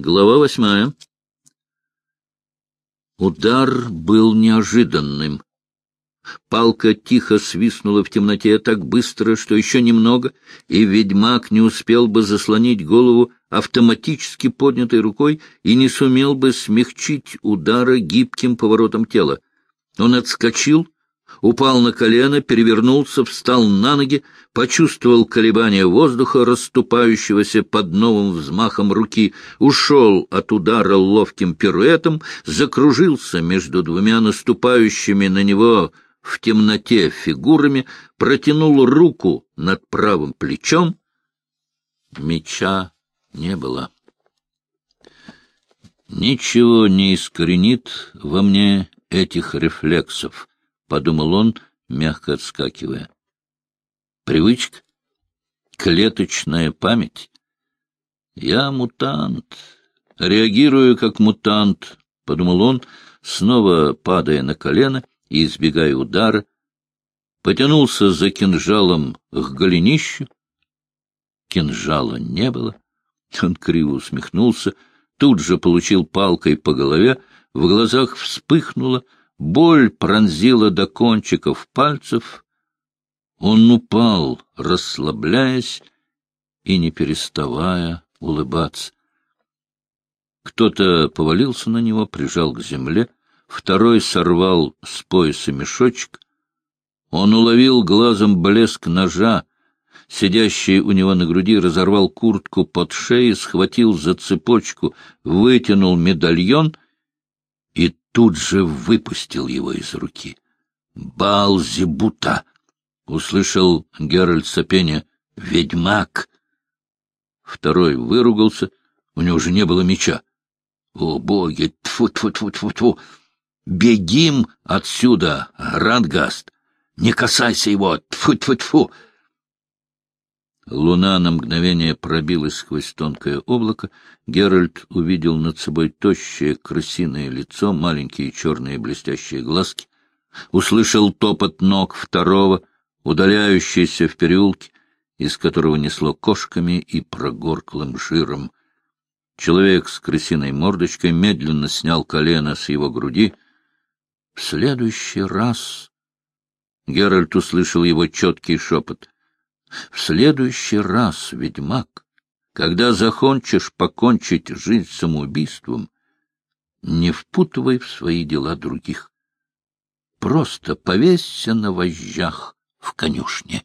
Глава восьмая. Удар был неожиданным. Палка тихо свистнула в темноте так быстро, что еще немного, и ведьмак не успел бы заслонить голову автоматически поднятой рукой и не сумел бы смягчить удара гибким поворотом тела. Он отскочил, упал на колено, перевернулся, встал на ноги, почувствовал колебание воздуха, расступающегося под новым взмахом руки, ушел от удара ловким пируэтом, закружился между двумя наступающими на него в темноте фигурами, протянул руку над правым плечом. Меча не было. Ничего не искоренит во мне этих рефлексов, — подумал он, мягко отскакивая. Привычка? Клеточная память? Я мутант, реагирую как мутант, — подумал он, снова падая на колено и избегая удара, потянулся за кинжалом к голенищу. Кинжала не было. Он криво усмехнулся, тут же получил палкой по голове, в глазах вспыхнуло — Боль пронзила до кончиков пальцев. Он упал, расслабляясь и не переставая улыбаться. Кто-то повалился на него, прижал к земле, второй сорвал с пояса мешочек. Он уловил глазом блеск ножа, сидящий у него на груди, разорвал куртку под шеей, схватил за цепочку, вытянул медальон тут же выпустил его из руки. «Балзибута!» — услышал Геральт сопение. «Ведьмак!» Второй выругался, у него же не было меча. «О, боги! Тьфу-тьфу-тьфу-тьфу! Бегим отсюда, Рандгаст! Не касайся его! Тьфу-тьфу-тьфу!» Луна на мгновение пробилась сквозь тонкое облако. Геральт увидел над собой тощее крысиное лицо, маленькие черные блестящие глазки. Услышал топот ног второго, удаляющийся в переулке, из которого несло кошками и прогорклым жиром. Человек с крысиной мордочкой медленно снял колено с его груди. В следующий раз Геральт услышал его четкий шепот — в следующий раз, ведьмак, когда захочешь покончить жизнь самоубийством, не впутывай в свои дела других. Просто повесься на вожжах в конюшне.